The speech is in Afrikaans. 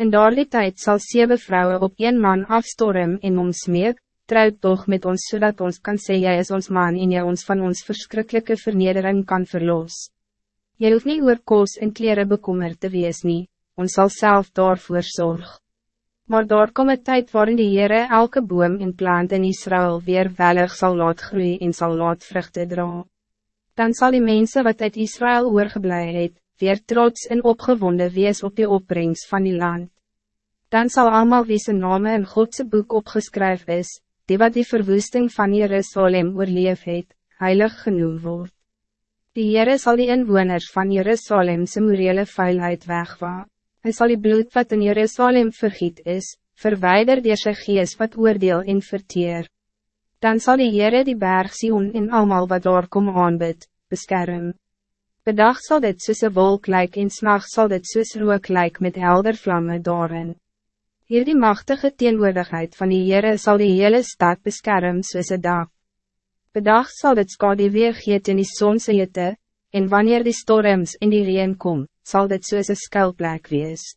In daardie tijd zal zeven vrouwen op een man afstorm en ons smeek, trouw toch met ons zodat ons kan sê jy is ons man en jy ons van ons verschrikkelijke vernedering kan verlos. Jy hoeft niet oor koos en kleren bekommerd te wees nie, ons zal zelf daarvoor zorg. Maar daar kom een tijd waarin die Heere elke boom en plant in Israël weer welig zal laat groeien en zal laat vruchten dra. Dan zal die mensen wat uit Israël oorgeblij het, weer trots en opgewonden wees op die opbrengst van die land. Dan zal allemaal wie zijn name in Godse boek opgeschreven is, die wat die verwoesting van Jerusalem oorleef het, heilig genoemd wordt. Die Heere zal die inwoners van Jerusalem zijn morele vuilheid wegwa. Hij zal die bloed wat in Jerusalem vergiet is, verwijder die sy gees wat oordeel en verteer. Dan zal die Heere die berg Sion en allemaal wat daar kom aanbid, beskerm. Bedag zal dit soos een wolk lyk en s'nacht sal dit soos rook lyk met helder vlammen daarin. Hier die machtige teenwoordigheid van die Heere zal die hele stad beschermen soos een dag. Bedag sal dit skade weergeet in die sonse hitte, en wanneer die storms in die reen kom, zal dit soos een skuilplek wees.